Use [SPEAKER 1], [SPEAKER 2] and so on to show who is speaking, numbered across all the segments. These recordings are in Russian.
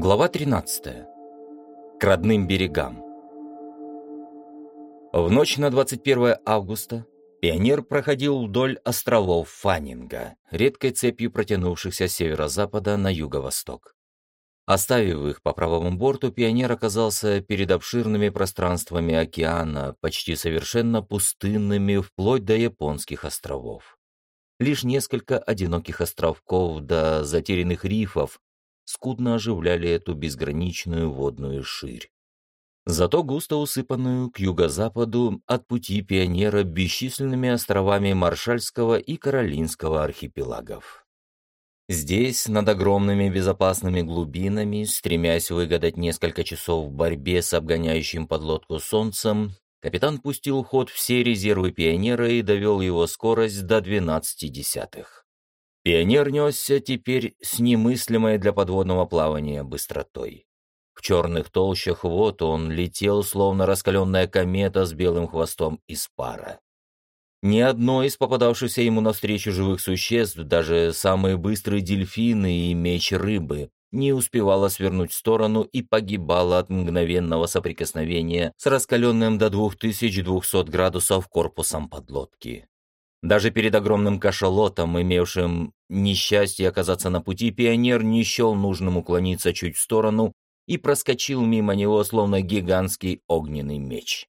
[SPEAKER 1] Глава 13. К родным берегам. В ночь на 21 августа пионер проходил вдоль островов Фаннинга, редкой цепью протянувшихся с северо-запада на юго-восток. Оставив их по правому борту, пионер оказался перед обширными пространствами океана, почти совершенно пустынными вплоть до японских островов. Лишь несколько одиноких островков до затерянных рифов скудно оживляли эту безграничную водную ширь. Зато густо усыпанную к юго-западу от пути пионера бесчисленными островами Маршальского и Каролинского архипелагов. Здесь, над огромными безопасными глубинами, стремясь выгадать несколько часов в борьбе с обгоняющим подлодку солнцем, капитан пустил ход все резервы пионера и довел его скорость до 12 десятых. Пионер несся теперь с немыслимой для подводного плавания быстротой. В черных толщах вод он летел, словно раскаленная комета с белым хвостом из пара. Ни одно из попадавшихся ему навстречу живых существ, даже самые быстрые дельфины и меч рыбы, не успевало свернуть в сторону и погибало от мгновенного соприкосновения с раскаленным до 2200 градусов корпусом подлодки. Даже перед огромным кашалотом, имевшим несчастье оказаться на пути, пионер не счел нужным уклониться чуть в сторону и проскочил мимо него, словно гигантский огненный меч.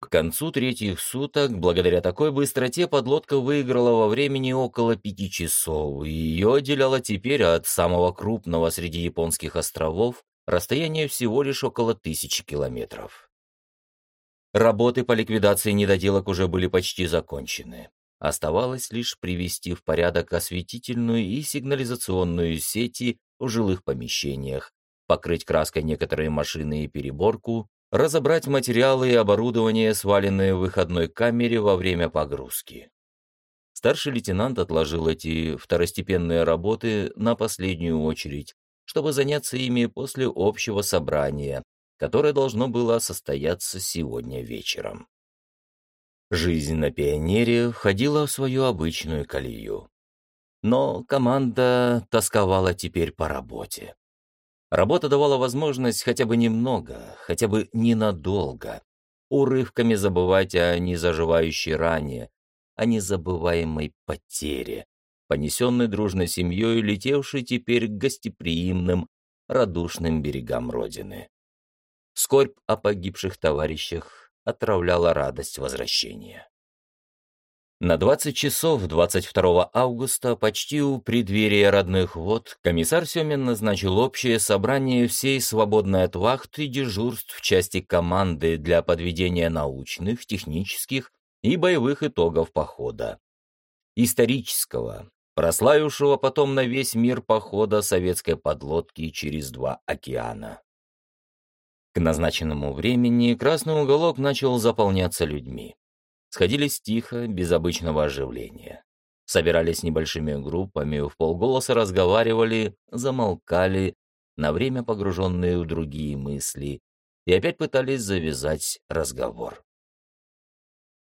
[SPEAKER 1] К концу третьих суток, благодаря такой быстроте, подлодка выиграла во времени около пяти часов, и ее отделяло теперь от самого крупного среди японских островов расстояние всего лишь около тысячи километров. Работы по ликвидации недоделок уже были почти закончены. Оставалось лишь привести в порядок осветительную и сигнализационную сети в жилых помещениях, покрыть краской некоторые машины и переборку, разобрать материалы и оборудование, сваленные в выходной камере во время погрузки. Старший лейтенант отложил эти второстепенные работы на последнюю очередь, чтобы заняться ими после общего собрания, которое должно было состояться сегодня вечером. Жизнь на пионере входила в свою обычную колею. Но команда тосковала теперь по работе. Работа давала возможность хотя бы немного, хотя бы ненадолго, урывками забывать о незаживающей ране, о незабываемой потере, понесенной дружной семьей, летевшей теперь к гостеприимным, радушным берегам Родины. Скорбь о погибших товарищах отравляла радость возвращения. На 20 часов 22 августа, почти у преддверия родных вод, комиссар Семин назначил общее собрание всей свободной от вахт и дежурств в части команды для подведения научных, технических и боевых итогов похода. Исторического, прославившего потом на весь мир похода советской подлодки через два океана. К назначенному времени красный уголок начал заполняться людьми. Сходились тихо, без обычного оживления. Собирались небольшими группами, в полголоса разговаривали, замолкали, на время погруженные в другие мысли, и опять пытались завязать разговор.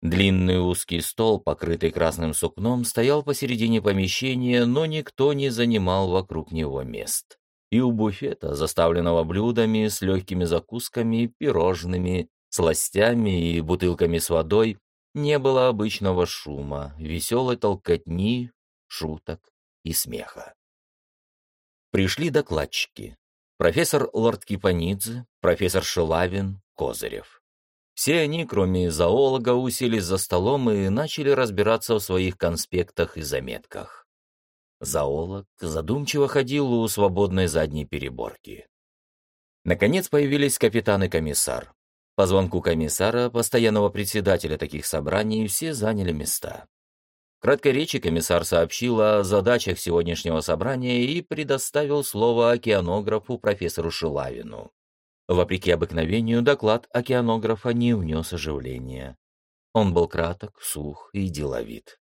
[SPEAKER 1] Длинный узкий стол, покрытый красным сукном, стоял посередине помещения, но никто не занимал вокруг него мест и у буфета, заставленного блюдами с легкими закусками, пирожными, сластями и бутылками с водой, не было обычного шума, веселой толкотни, шуток и смеха. Пришли докладчики. Профессор Лорд Кипанидзе, профессор Шилавин, Козырев. Все они, кроме зоолога, уселись за столом и начали разбираться в своих конспектах и заметках. Зоолог задумчиво ходил у свободной задней переборки. Наконец появились капитан и комиссар. По звонку комиссара, постоянного председателя таких собраний, все заняли места. В краткой речи комиссар сообщил о задачах сегодняшнего собрания и предоставил слово океанографу профессору Шилавину. Вопреки обыкновению, доклад океанографа не внес оживления. Он был краток, сух и деловит.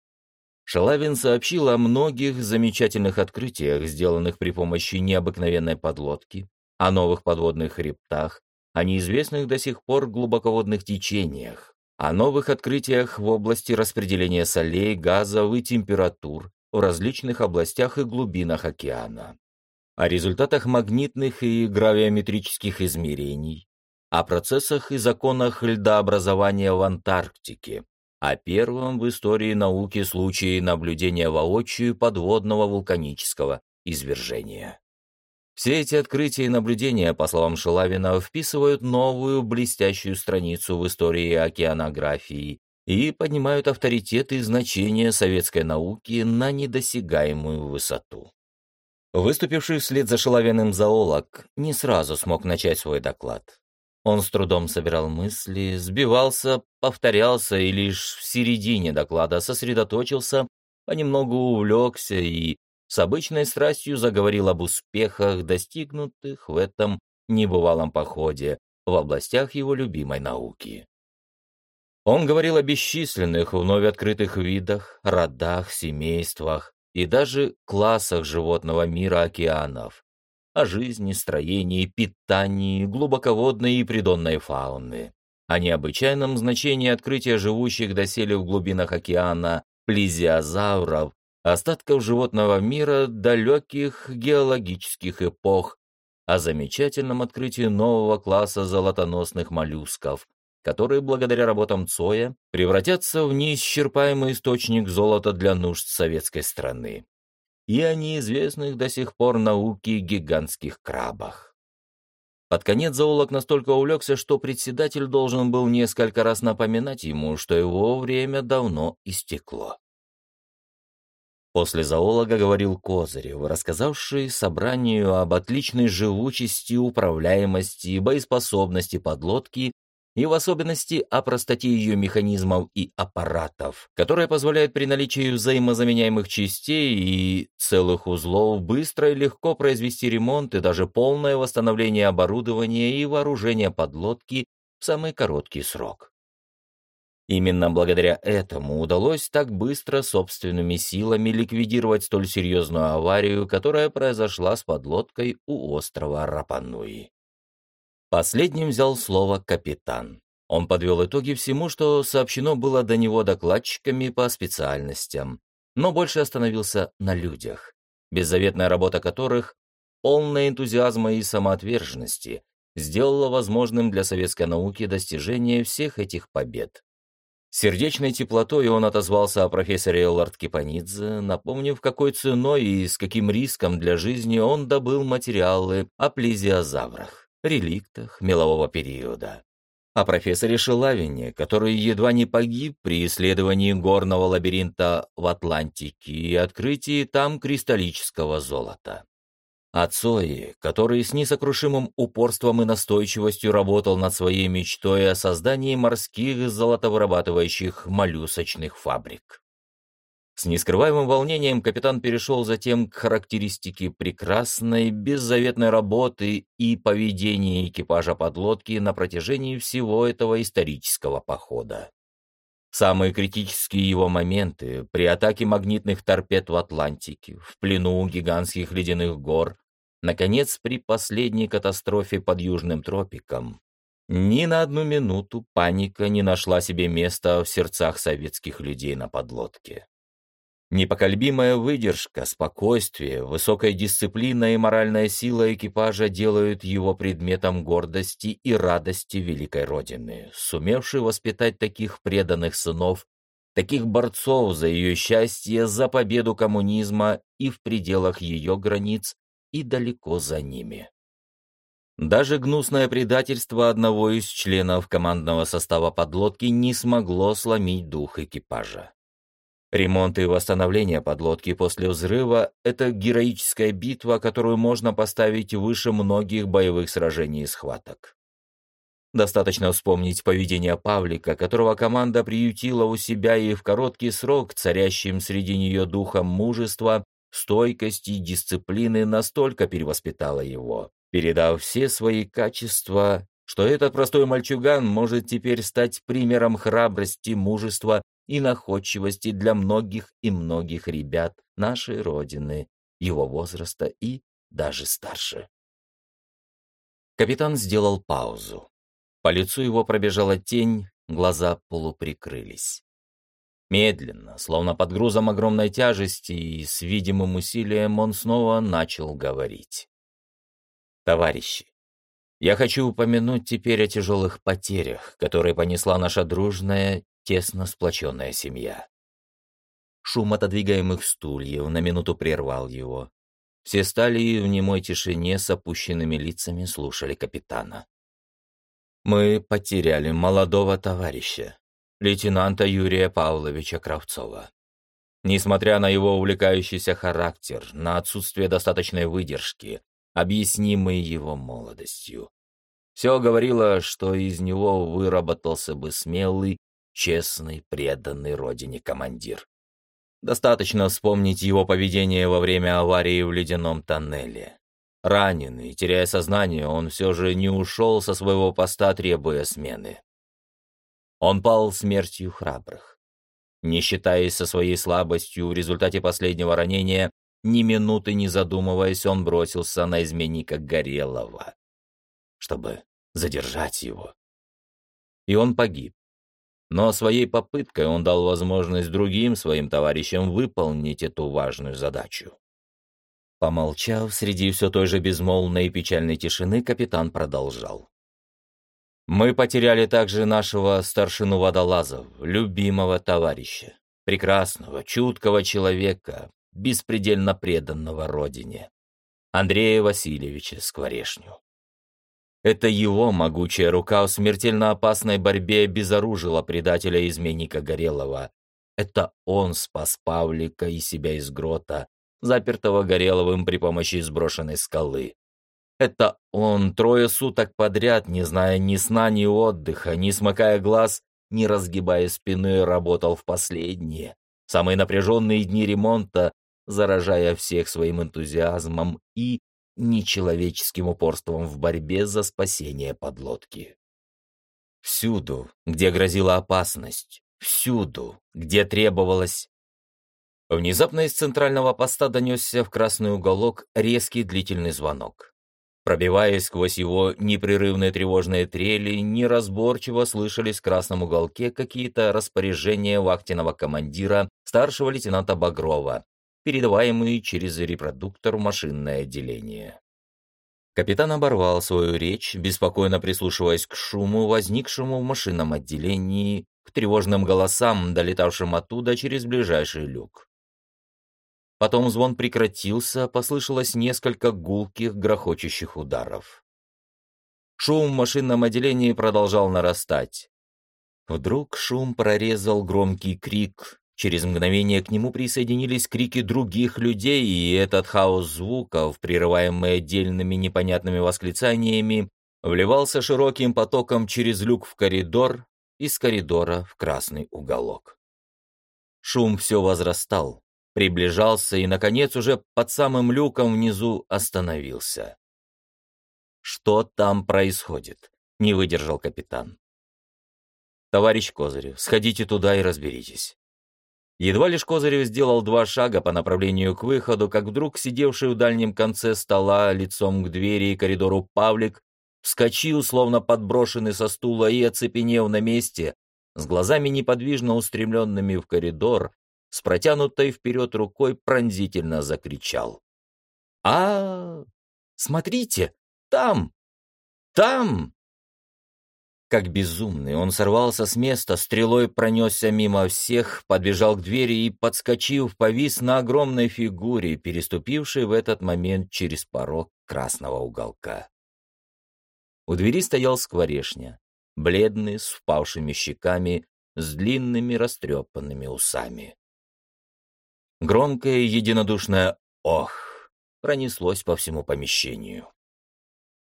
[SPEAKER 1] Шалавин сообщил о многих замечательных открытиях, сделанных при помощи необыкновенной подлодки, о новых подводных хребтах, о неизвестных до сих пор глубоководных течениях, о новых открытиях в области распределения солей, газов и температур в различных областях и глубинах океана. о результатах магнитных и гравиометрических измерений, о процессах и законах льдообразования в Антарктике, о первом в истории науки случае наблюдения воочию подводного вулканического извержения. Все эти открытия и наблюдения, по словам Шелавина, вписывают новую блестящую страницу в истории океанографии и поднимают авторитет и значение советской науки на недосягаемую высоту. Выступивший вслед за Шелавиным зоолог не сразу смог начать свой доклад. Он с трудом собирал мысли, сбивался, повторялся и лишь в середине доклада сосредоточился, понемногу увлекся и с обычной страстью заговорил об успехах, достигнутых в этом небывалом походе в областях его любимой науки. Он говорил о бесчисленных вновь открытых видах, родах, семействах и даже классах животного мира океанов, о жизни, строении, питании, глубоководной и придонной фауны, о необычайном значении открытия живущих доселе в глубинах океана плезиозавров остатков животного мира далеких геологических эпох, о замечательном открытии нового класса золотоносных моллюсков, которые благодаря работам Цоя превратятся в неисчерпаемый источник золота для нужд советской страны, и о неизвестных до сих пор науке гигантских крабах. Под конец зоолог настолько увлекся, что председатель должен был несколько раз напоминать ему, что его время давно истекло. После зоолога говорил Козырев, рассказавший собранию об отличной живучести, управляемости и боеспособности подлодки и в особенности о простоте ее механизмов и аппаратов, которая позволяет при наличии взаимозаменяемых частей и целых узлов быстро и легко произвести ремонт и даже полное восстановление оборудования и вооружения подлодки в самый короткий срок. Именно благодаря этому удалось так быстро собственными силами ликвидировать столь серьезную аварию, которая произошла с подлодкой у острова Рапануи. Последним взял слово капитан. Он подвел итоги всему, что сообщено было до него докладчиками по специальностям, но больше остановился на людях, беззаветная работа которых, полная энтузиазма и самоотверженности, сделала возможным для советской науки достижение всех этих побед. Сердечной теплотой он отозвался о профессоре Эллард Кипанидзе, напомнив, какой ценой и с каким риском для жизни он добыл материалы о плезиозаврах, реликтах мелового периода. О профессоре Шелавине, который едва не погиб при исследовании горного лабиринта в Атлантике и открытии там кристаллического золота. Отцои, который с несокрушимым упорством и настойчивостью работал над своей мечтой о создании морских золотовырабатывающих моллюсочных фабрик. С нескрываемым волнением капитан перешел затем к характеристике прекрасной, беззаветной работы и поведения экипажа подлодки на протяжении всего этого исторического похода. Самые критические его моменты при атаке магнитных торпед в Атлантике, в плену гигантских ледяных гор, Наконец, при последней катастрофе под Южным тропиком, ни на одну минуту паника не нашла себе места в сердцах советских людей на подлодке. Непоколебимая выдержка, спокойствие, высокая дисциплина и моральная сила экипажа делают его предметом гордости и радости великой Родины, сумевшей воспитать таких преданных сынов, таких борцов за ее счастье, за победу коммунизма и в пределах ее границ и далеко за ними. Даже гнусное предательство одного из членов командного состава подлодки не смогло сломить дух экипажа. Ремонт и восстановление подлодки после взрыва – это героическая битва, которую можно поставить выше многих боевых сражений и схваток. Достаточно вспомнить поведение Павлика, которого команда приютила у себя и в короткий срок царящим среди нее духом мужества стойкости и дисциплины настолько перевоспитала его, передав все свои качества, что этот простой мальчуган может теперь стать примером храбрости, мужества и находчивости для многих и многих ребят нашей Родины, его возраста и даже старше. Капитан сделал паузу. По лицу его пробежала тень, глаза полуприкрылись. Медленно, словно под грузом огромной тяжести и с видимым усилием, он снова начал говорить. «Товарищи, я хочу упомянуть теперь о тяжелых потерях, которые понесла наша дружная, тесно сплоченная семья. Шум отодвигаемых стульев на минуту прервал его. Все стали в немой тишине с опущенными лицами слушали капитана. «Мы потеряли молодого товарища, лейтенанта Юрия Павловича Кравцова. Несмотря на его увлекающийся характер, на отсутствие достаточной выдержки, объяснимой его молодостью. Все говорило, что из него выработался бы смелый, честный, преданный родине командир. Достаточно вспомнить его поведение во время аварии в ледяном тоннеле. Раненый, теряя сознание, он все же не ушел со своего поста, требуя смены. Он пал смертью храбрых. Не считаясь со своей слабостью в результате последнего ранения, ни минуты не задумываясь, он бросился на изменника Горелого, чтобы задержать его. И он погиб. Но своей попыткой он дал возможность другим своим товарищам выполнить эту важную задачу. Помолчав, среди все той же безмолвной и печальной тишины, капитан продолжал. «Мы потеряли также нашего старшину водолазов, любимого товарища, прекрасного, чуткого человека, беспредельно преданного родине, Андрея Васильевича Скворешню. Это его могучая рука в смертельно опасной борьбе безоружила предателя-изменника Горелого. Это он спас Павлика и себя из грота, запертого Гореловым при помощи сброшенной скалы. Это он трое суток подряд, не зная ни сна, ни отдыха, не смыкая глаз, не разгибая спины, работал в последние, самые напряженные дни ремонта, заражая всех своим энтузиазмом и нечеловеческим упорством в борьбе за спасение подлодки. Всюду, где грозила опасность, всюду, где требовалось... Внезапно из центрального поста донесся в красный уголок резкий длительный звонок. Пробиваясь сквозь его непрерывные тревожные трели, неразборчиво слышались в красном уголке какие-то распоряжения вахтенного командира, старшего лейтенанта Багрова, передаваемые через репродуктор в машинное отделение. Капитан оборвал свою речь, беспокойно прислушиваясь к шуму, возникшему в машинном отделении, к тревожным голосам, долетавшим оттуда через ближайший люк. Потом звон прекратился, послышалось несколько гулких, грохочущих ударов. Шум в машинном отделении продолжал нарастать. Вдруг шум прорезал громкий крик, Через мгновение к нему присоединились крики других людей, и этот хаос звуков, прерываемый отдельными непонятными восклицаниями, вливался широким потоком через люк в коридор, из коридора в красный уголок. Шум все возрастал, приближался и, наконец, уже под самым люком внизу остановился. «Что там происходит?» — не выдержал капитан. «Товарищ Козырев, сходите туда и разберитесь». Едва лишь Козырев сделал два шага по направлению к выходу, как вдруг сидевший в дальнем конце стола лицом к двери и коридору Павлик вскочил, словно подброшенный со стула, и, оцепенев на месте, с глазами неподвижно устремленными в коридор, с протянутой вперед рукой пронзительно закричал. а, -а Смотрите! Там! Там!» Как безумный, он сорвался с места, стрелой пронесся мимо всех, подбежал к двери и, подскочив, повис на огромной фигуре, переступившей в этот момент через порог красного уголка. У двери стоял скворешня, бледный, с впавшими щеками, с длинными растрепанными усами. Громкое единодушное «Ох!» пронеслось по всему помещению.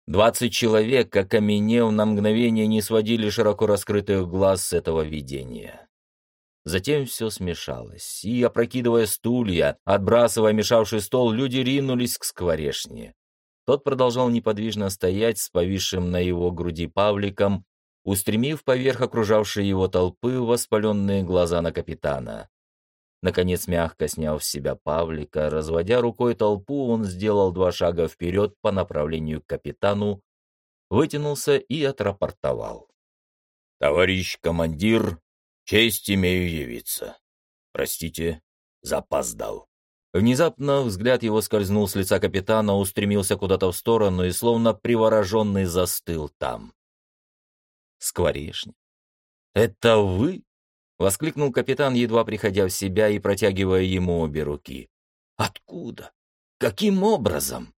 [SPEAKER 1] Двадцать человек, как окаменев, на мгновение не сводили широко раскрытых глаз с этого видения. Затем все смешалось, и, опрокидывая стулья, отбрасывая мешавший стол, люди ринулись к скворешне. Тот продолжал неподвижно стоять с повисшим на его груди павликом, устремив поверх окружавшей его толпы воспаленные глаза на капитана. Наконец, мягко сняв с себя Павлика, разводя рукой толпу, он сделал два шага вперед по направлению к капитану, вытянулся и отрапортовал. «Товарищ командир, честь имею явиться. Простите, запоздал». Внезапно взгляд его скользнул с лица капитана, устремился куда-то в сторону и, словно привороженный, застыл там. «Скворечник? Это вы?» — воскликнул капитан, едва приходя в себя и протягивая ему обе руки. «Откуда? Каким образом?»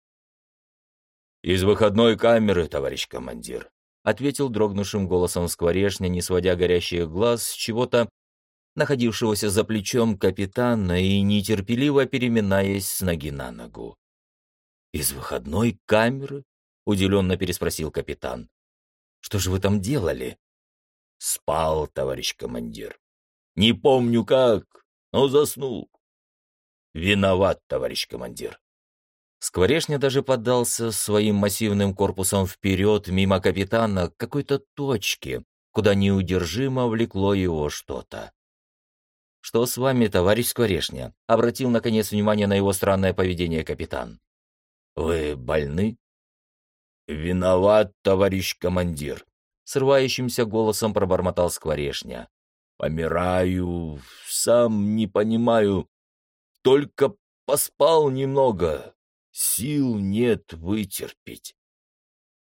[SPEAKER 1] «Из выходной камеры, товарищ командир», — ответил дрогнувшим голосом скворечня, не сводя горящих глаз с чего-то, находившегося за плечом капитана и нетерпеливо переминаясь с ноги на ногу. «Из выходной камеры?» — удивленно переспросил капитан. «Что же вы там делали?» «Спал, товарищ командир. Не помню как, но заснул. Виноват, товарищ командир». Скворечня даже поддался своим массивным корпусом вперед мимо капитана к какой-то точке, куда неудержимо влекло его что-то. «Что с вами, товарищ Скворечня?» — обратил, наконец, внимание на его странное поведение капитан. «Вы больны?» «Виноват, товарищ командир», — срывающимся голосом пробормотал Скворечня. «Помираю, сам не понимаю. Только поспал немного, сил нет вытерпеть».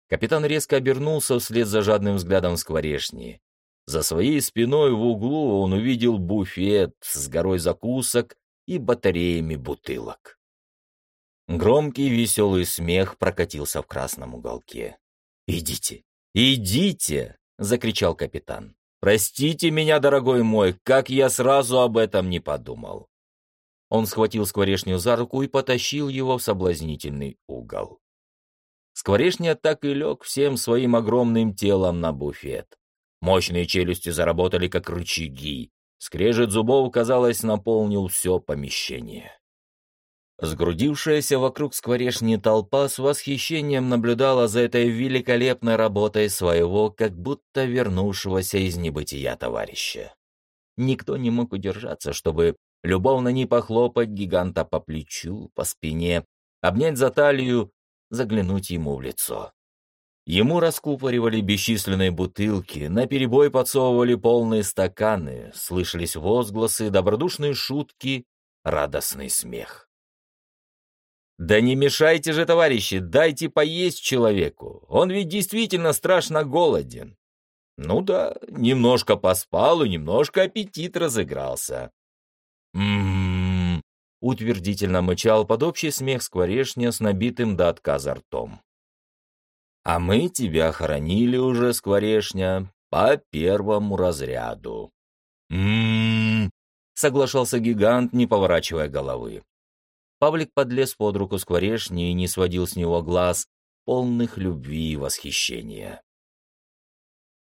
[SPEAKER 1] Капитан резко обернулся вслед за жадным взглядом Скворечни. За своей спиной в углу он увидел буфет с горой закусок и батареями бутылок. Громкий веселый смех прокатился в красном уголке. «Идите, идите!» — закричал капитан. «Простите меня, дорогой мой, как я сразу об этом не подумал!» Он схватил скворечню за руку и потащил его в соблазнительный угол. Скворечня так и лег всем своим огромным телом на буфет. Мощные челюсти заработали, как рычаги. Скрежет зубов, казалось, наполнил все помещение. Сгрудившаяся вокруг скворечни толпа с восхищением наблюдала за этой великолепной работой своего, как будто вернувшегося из небытия товарища. Никто не мог удержаться, чтобы любовно не похлопать гиганта по плечу, по спине, обнять за талию, заглянуть ему в лицо. Ему раскупоривали бесчисленные бутылки, наперебой подсовывали полные стаканы, слышались возгласы, добродушные шутки, радостный смех. «Да не мешайте же, товарищи, дайте поесть человеку, он ведь действительно страшно голоден». Ну да, немножко поспал и немножко аппетит разыгрался. «М-м-м», утвердительно мычал под общий смех скворечня с набитым до отказа ртом. А мы тебя хоронили уже, скворешня, по первому разряду. М-м-м, соглашался гигант, не поворачивая головы. Павлик подлез под руку скворешни и не сводил с него глаз, полных любви и восхищения.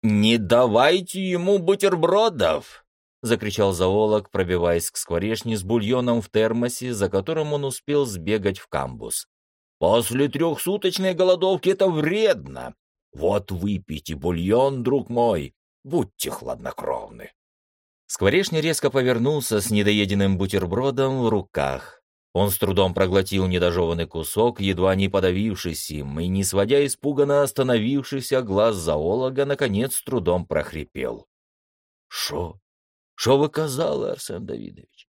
[SPEAKER 1] «Не давайте ему бутербродов!» — закричал зоолог, пробиваясь к скворешне с бульоном в термосе, за которым он успел сбегать в камбус. После трехсуточной голодовки это вредно. Вот выпейте бульон, друг мой, будьте хладнокровны. Скворечный резко повернулся с недоеденным бутербродом в руках. Он с трудом проглотил недожеванный кусок, едва не подавившись им, и, не сводя испуганно остановившийся глаз зоолога, наконец с трудом прохрипел. «Шо? Шо вы казали, Арсен Давидович?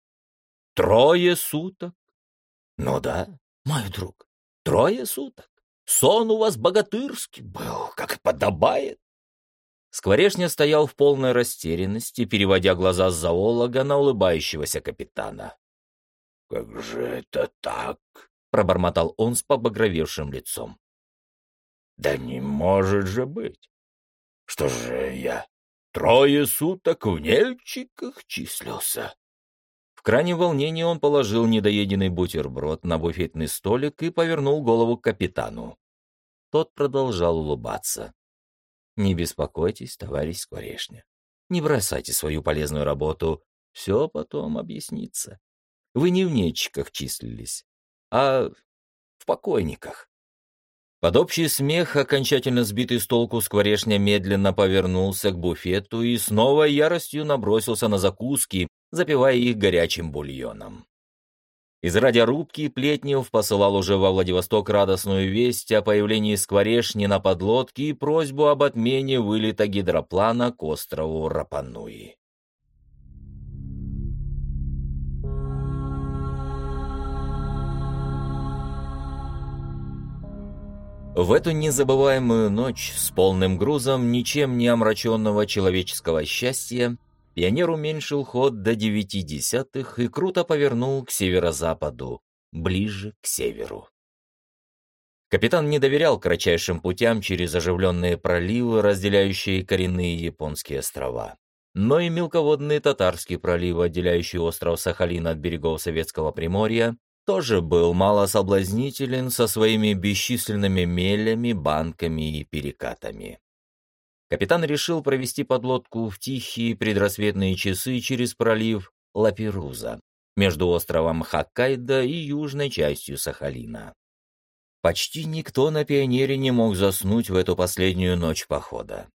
[SPEAKER 1] Трое суток? Ну да, мой друг. Трое суток. Сон у вас богатырский был, как подобает. Скворечня стоял в полной растерянности, переводя глаза с зоолога на улыбающегося капитана. «Как же это так?» — пробормотал он с побагровевшим лицом. «Да не может же быть! Что же я трое суток в нельчиках числился?» В крайнем волнении он положил недоеденный бутерброд на буфетный столик и повернул голову к капитану. Тот продолжал улыбаться. «Не беспокойтесь, товарищ Скворечня. Не бросайте свою полезную работу. Все потом объяснится. Вы не в нечиках числились, а в покойниках». Под общий смех, окончательно сбитый с толку, Скворечня медленно повернулся к буфету и снова яростью набросился на закуски, запивая их горячим бульоном. Из радиорубки Плетнев посылал уже во Владивосток радостную весть о появлении скворечни на подлодке и просьбу об отмене вылета гидроплана к острову Рапануи. В эту незабываемую ночь с полным грузом ничем не омраченного человеческого счастья пионер уменьшил ход до девяти десятых и круто повернул к северо-западу, ближе к северу. Капитан не доверял кратчайшим путям через оживленные проливы, разделяющие коренные японские острова. Но и мелководный татарский пролив, отделяющий остров Сахалин от берегов Советского Приморья, тоже был мало соблазнителен со своими бесчисленными мелями, банками и перекатами. Капитан решил провести подлодку в тихие предрассветные часы через пролив Лаперуза между островом Хоккайдо и южной частью Сахалина. Почти никто на пионере не мог заснуть в эту последнюю ночь похода.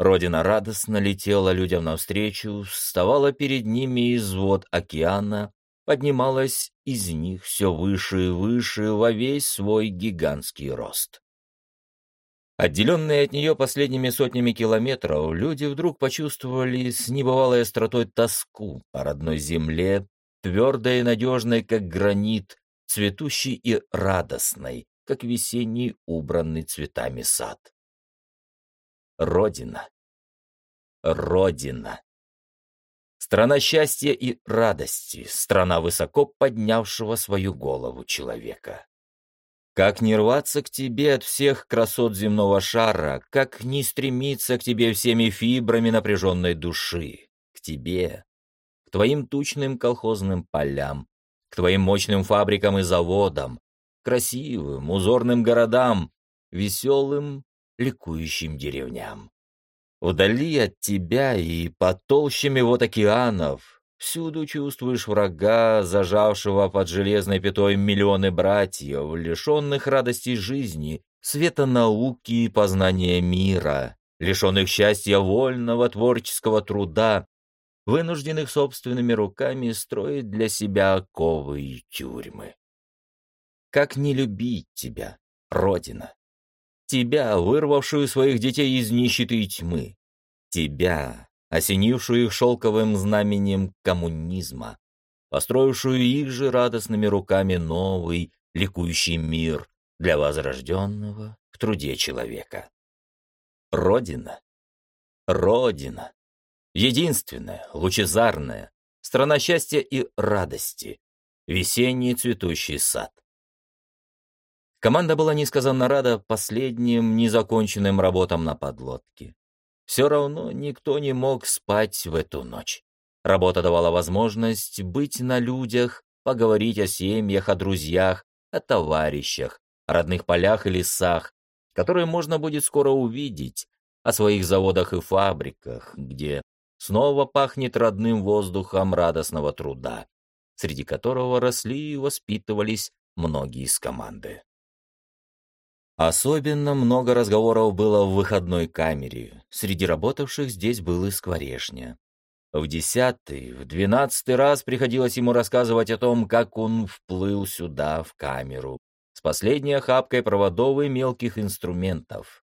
[SPEAKER 1] Родина радостно летела людям навстречу, вставала перед ними из вод океана, поднималась из них все выше и выше во весь свой гигантский рост. Отделенные от нее последними сотнями километров, люди вдруг почувствовали с небывалой остротой тоску по родной земле, твердой и надежной, как гранит, цветущей и радостной, как весенний убранный цветами сад. Родина. Родина. Страна счастья и радости, страна высоко поднявшего свою голову человека. Как не рваться к тебе от всех красот земного шара, как не стремиться к тебе всеми фибрами напряженной души, к тебе, к твоим тучным колхозным полям, к твоим мощным фабрикам и заводам, красивым, узорным городам, веселым, ликующим деревням. Вдали от тебя и под толщами вот океанов всюду чувствуешь врага, зажавшего под железной пятой миллионы братьев, лишенных радости жизни, света науки и познания мира, лишенных счастья вольного творческого труда, вынужденных собственными руками строить для себя оковы и тюрьмы. Как не любить тебя, Родина? Тебя, вырвавшую своих детей из нищеты и тьмы. Тебя, осенившую их шелковым знаменем коммунизма, построившую их же радостными руками новый, ликующий мир для возрожденного в труде человека. Родина. Родина. Единственная, лучезарная, страна счастья и радости, весенний цветущий сад. Команда была несказанно рада последним незаконченным работам на подлодке. Все равно никто не мог спать в эту ночь. Работа давала возможность быть на людях, поговорить о семьях, о друзьях, о товарищах, о родных полях и лесах, которые можно будет скоро увидеть, о своих заводах и фабриках, где снова пахнет родным воздухом радостного труда, среди которого росли и воспитывались многие из команды. Особенно много разговоров было в выходной камере. Среди работавших здесь был и скворешня. В десятый, в двенадцатый раз приходилось ему рассказывать о том, как он вплыл сюда, в камеру, с последней охапкой проводов и мелких инструментов.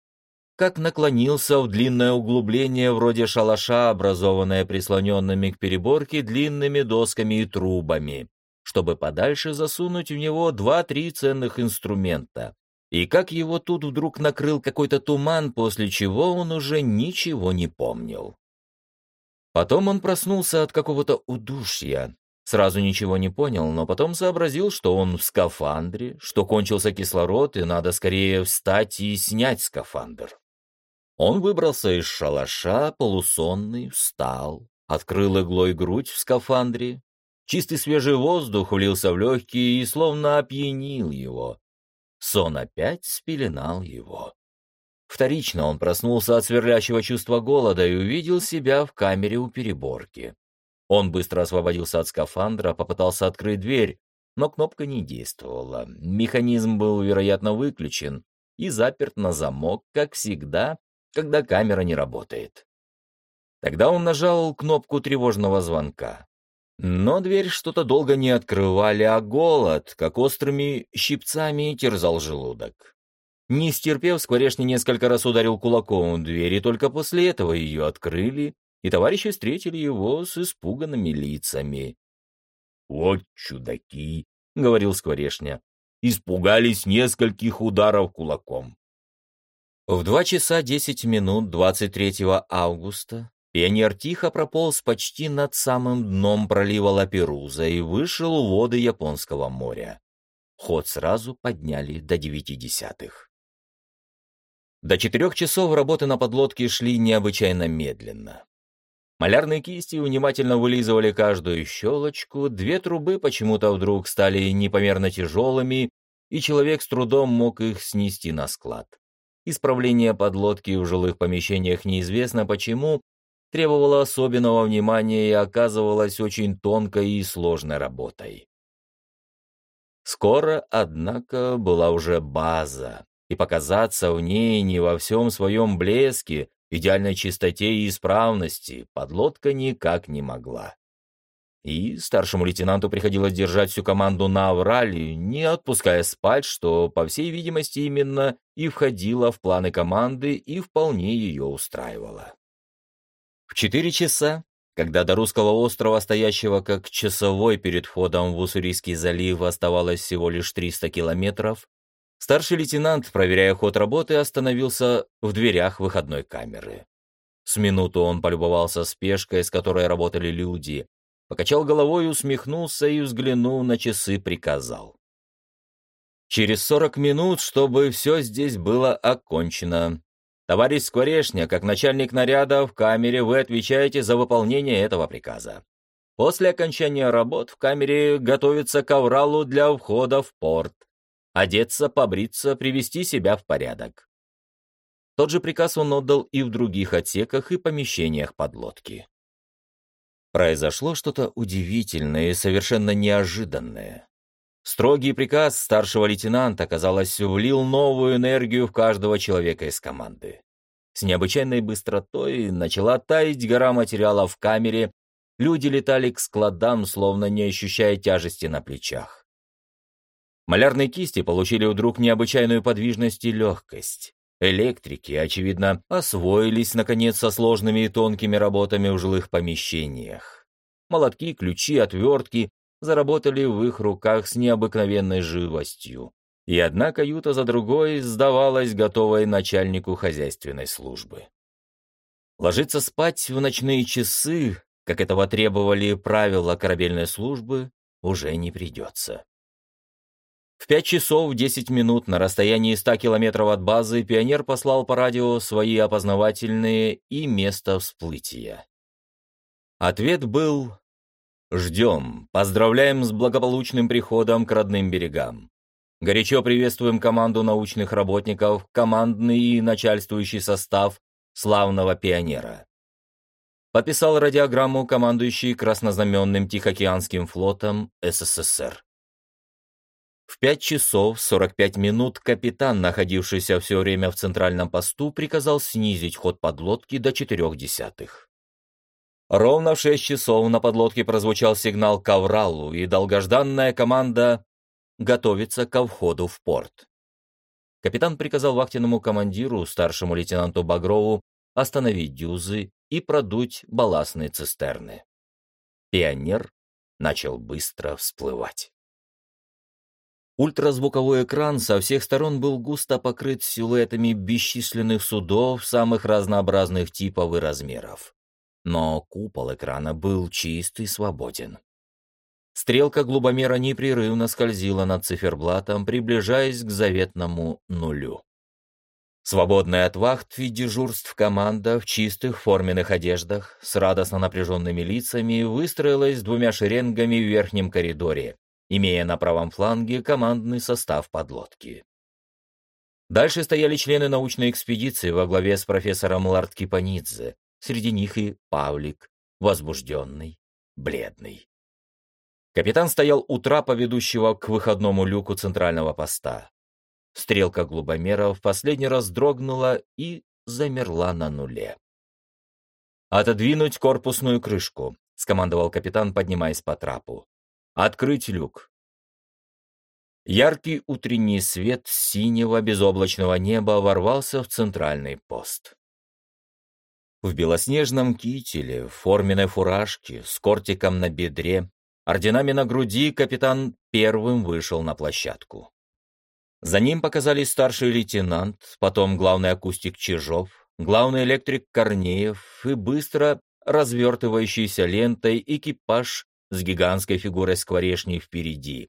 [SPEAKER 1] Как наклонился в длинное углубление вроде шалаша, образованное прислоненными к переборке длинными досками и трубами, чтобы подальше засунуть в него два-три ценных инструмента и как его тут вдруг накрыл какой-то туман, после чего он уже ничего не помнил. Потом он проснулся от какого-то удушья. Сразу ничего не понял, но потом сообразил, что он в скафандре, что кончился кислород, и надо скорее встать и снять скафандр. Он выбрался из шалаша, полусонный, встал, открыл иглой грудь в скафандре. Чистый свежий воздух влился в легкие и словно опьянил его. Сон опять спеленал его. Вторично он проснулся от сверлящего чувства голода и увидел себя в камере у переборки. Он быстро освободился от скафандра, попытался открыть дверь, но кнопка не действовала. Механизм был, вероятно, выключен и заперт на замок, как всегда, когда камера не работает. Тогда он нажал кнопку тревожного звонка. Но дверь что-то долго не открывали, а голод, как острыми щипцами, терзал желудок. Не стерпев, Скворечный несколько раз ударил кулаком в дверь, и только после этого ее открыли, и товарищи встретили его с испуганными лицами. «Вот чудаки!» — говорил Скворечня. «Испугались нескольких ударов кулаком. В 2 часа 10 минут 23 августа пионер тихо прополз почти над самым дном пролива Лаперуза и вышел в воды Японского моря. Ход сразу подняли до девяти десятых. До четырех часов работы на подлодке шли необычайно медленно. Малярные кисти внимательно вылизывали каждую щелочку, две трубы почему-то вдруг стали непомерно тяжелыми, и человек с трудом мог их снести на склад. Исправление подлодки в жилых помещениях неизвестно почему, требовало особенного внимания и оказывалось очень тонкой и сложной работой. Скоро, однако, была уже база, и показаться в ней не во всем своем блеске, идеальной чистоте и исправности подлодка никак не могла. И старшему лейтенанту приходилось держать всю команду на аврале, не отпуская спать, что, по всей видимости, именно и входило в планы команды и вполне ее устраивало. В четыре часа, когда до русского острова, стоящего как часовой перед входом в Уссурийский залив, оставалось всего лишь 300 километров, старший лейтенант, проверяя ход работы, остановился в дверях выходной камеры. С минуту он полюбовался спешкой, с которой работали люди, покачал головой, усмехнулся и, взглянув на часы, приказал. «Через сорок минут, чтобы все здесь было окончено. Товарищ Скворешня, как начальник наряда в камере, вы отвечаете за выполнение этого приказа. После окончания работ в камере готовится к авралу для входа в порт. Одеться, побриться, привести себя в порядок». Тот же приказ он отдал и в других отсеках и помещениях подлодки. Произошло что-то удивительное и совершенно неожиданное. Строгий приказ старшего лейтенанта, казалось, влил новую энергию в каждого человека из команды. С необычайной быстротой начала таять гора материала в камере, люди летали к складам, словно не ощущая тяжести на плечах. Малярные кисти получили вдруг необычайную подвижность и легкость. Электрики, очевидно, освоились, наконец, со сложными и тонкими работами в жилых помещениях. Молотки, ключи, отвертки заработали в их руках с необыкновенной живостью. И одна каюта за другой сдавалась готовой начальнику хозяйственной службы. Ложиться спать в ночные часы, как этого требовали правила корабельной службы, уже не придется. В пять часов десять минут на расстоянии ста километров от базы пионер послал по радио свои опознавательные и место всплытия. Ответ был «Ждем. Поздравляем с благополучным приходом к родным берегам. Горячо приветствуем команду научных работников, командный и начальствующий состав славного пионера». Подписал радиограмму командующий краснознаменным Тихоокеанским флотом СССР. В пять часов сорок пять минут капитан, находившийся все время в центральном посту, приказал снизить ход подлодки до четырех десятых. Ровно в шесть часов на подлодке прозвучал сигнал к Авралу, и долгожданная команда готовится ко входу в порт. Капитан приказал вахтенному командиру, старшему лейтенанту Багрову, остановить дюзы и продуть балластные цистерны. Пионер начал быстро всплывать. Ультразвуковой экран со всех сторон был густо покрыт силуэтами бесчисленных судов самых разнообразных типов и размеров. Но купол экрана был чист и свободен. Стрелка глубомера непрерывно скользила над циферблатом, приближаясь к заветному нулю. Свободная от вахт и дежурств команда в чистых форменных одеждах с радостно напряженными лицами выстроилась двумя шеренгами в верхнем коридоре, имея на правом фланге командный состав подлодки. Дальше стояли члены научной экспедиции во главе с профессором Ларткипанидзе, среди них и Павлик, возбужденный, бледный. Капитан стоял у трапа, ведущего к выходному люку центрального поста. Стрелка глубомера в последний раз дрогнула и замерла на нуле. «Отодвинуть корпусную крышку», — скомандовал капитан, поднимаясь по трапу. Открыть люк. Яркий утренний свет синего безоблачного неба ворвался в центральный пост. В белоснежном кителе, в форменной фуражке, с кортиком на бедре, орденами на груди капитан первым вышел на площадку. За ним показались старший лейтенант, потом главный акустик Чижов, главный электрик Корнеев и быстро развертывающийся лентой экипаж с гигантской фигурой скворечней впереди.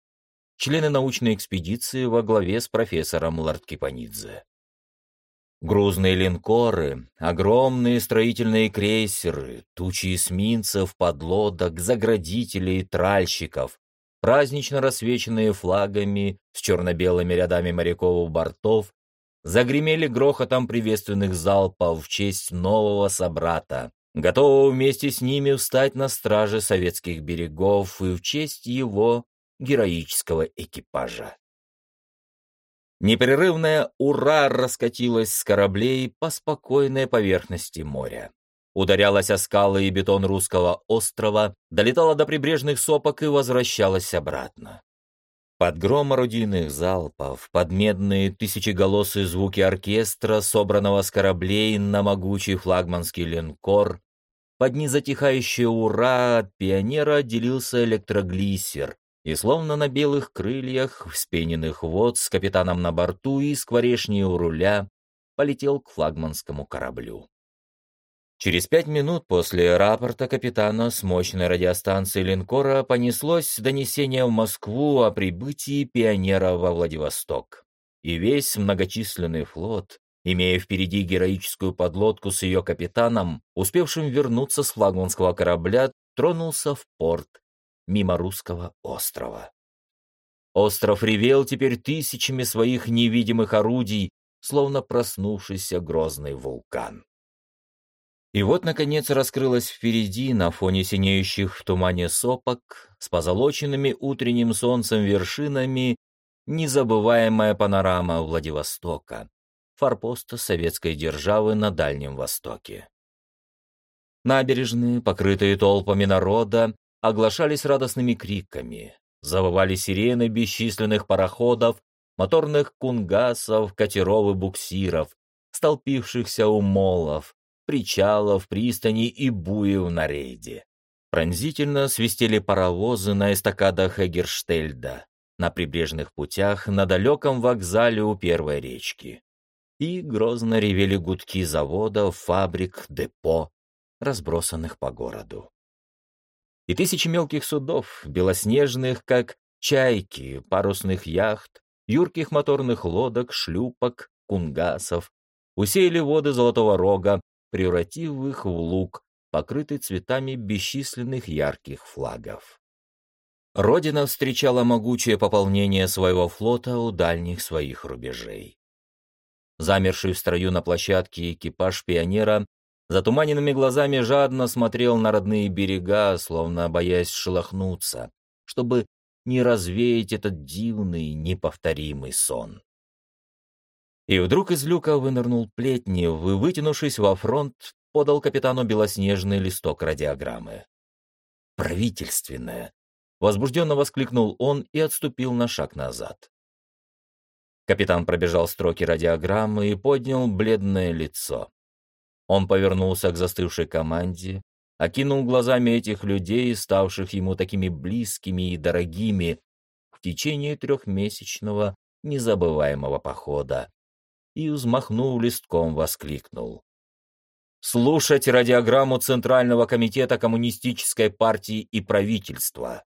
[SPEAKER 1] Члены научной экспедиции во главе с профессором Ларткипанидзе. Грузные линкоры, огромные строительные крейсеры, тучи эсминцев, подлодок, заградителей, тральщиков, празднично рассвеченные флагами с черно-белыми рядами моряков у бортов, загремели грохотом приветственных залпов в честь нового собрата, готового вместе с ними встать на страже советских берегов и в честь его героического экипажа. Непрерывное «Ура!» раскатилось с кораблей по спокойной поверхности моря. Ударялась о скалы и бетон русского острова, долетала до прибрежных сопок и возвращалась обратно. Под гром орудийных залпов, под медные тысячеголосые звуки оркестра, собранного с кораблей на могучий флагманский линкор, под незатихающее «Ура!» от пионера отделился электроглиссер, и словно на белых крыльях, вспененных вод с капитаном на борту и скворечней у руля, полетел к флагманскому кораблю. Через пять минут после рапорта капитана с мощной радиостанции линкора понеслось донесение в Москву о прибытии пионера во Владивосток. И весь многочисленный флот, имея впереди героическую подлодку с ее капитаном, успевшим вернуться с флагманского корабля, тронулся в порт, мимо русского острова. Остров ревел теперь тысячами своих невидимых орудий, словно проснувшийся грозный вулкан. И вот, наконец, раскрылась впереди, на фоне синеющих в тумане сопок, с позолоченными утренним солнцем вершинами, незабываемая панорама Владивостока, форпоста советской державы на Дальнем Востоке. Набережные, покрытые толпами народа, оглашались радостными криками, завывали сирены бесчисленных пароходов, моторных кунгасов, катеров и буксиров, столпившихся у молов, причалов, пристани и буев на рейде. Пронзительно свистели паровозы на эстакадах Эгерштельда, на прибрежных путях, на далеком вокзале у первой речки. И грозно ревели гудки заводов, фабрик, депо, разбросанных по городу и тысячи мелких судов, белоснежных, как чайки, парусных яхт, юрких моторных лодок, шлюпок, кунгасов, усеяли воды Золотого Рога, превратив их в луг, покрытый цветами бесчисленных ярких флагов. Родина встречала могучее пополнение своего флота у дальних своих рубежей. Замерший в строю на площадке экипаж пионера затуманенными глазами жадно смотрел на родные берега, словно боясь шелохнуться, чтобы не развеять этот дивный, неповторимый сон. И вдруг из люка вынырнул Плетнев и, вытянувшись во фронт, подал капитану белоснежный листок радиограммы. «Правительственная!» — возбужденно воскликнул он и отступил на шаг назад. Капитан пробежал строки радиограммы и поднял бледное лицо. Он повернулся к застывшей команде, окинул глазами этих людей, ставших ему такими близкими и дорогими в течение трехмесячного незабываемого похода, и, взмахнув листком, воскликнул. «Слушать радиограмму Центрального комитета Коммунистической партии и правительства.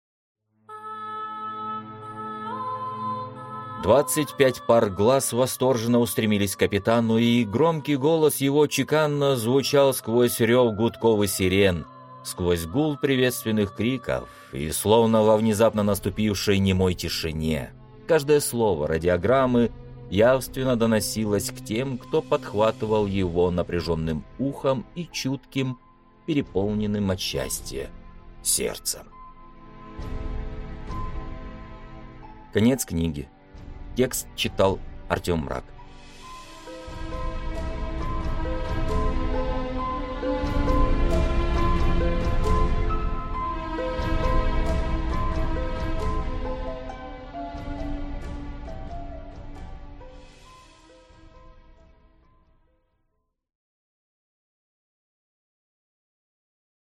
[SPEAKER 1] Двадцать пять пар глаз восторженно устремились к капитану, и громкий голос его чеканно звучал сквозь рев гудков и сирен, сквозь гул приветственных криков и словно во внезапно наступившей немой тишине. Каждое слово радиограммы явственно доносилось к тем, кто подхватывал его напряженным ухом и чутким, переполненным от счастья сердцем. Конец книги. Текст читал Артем Мрак.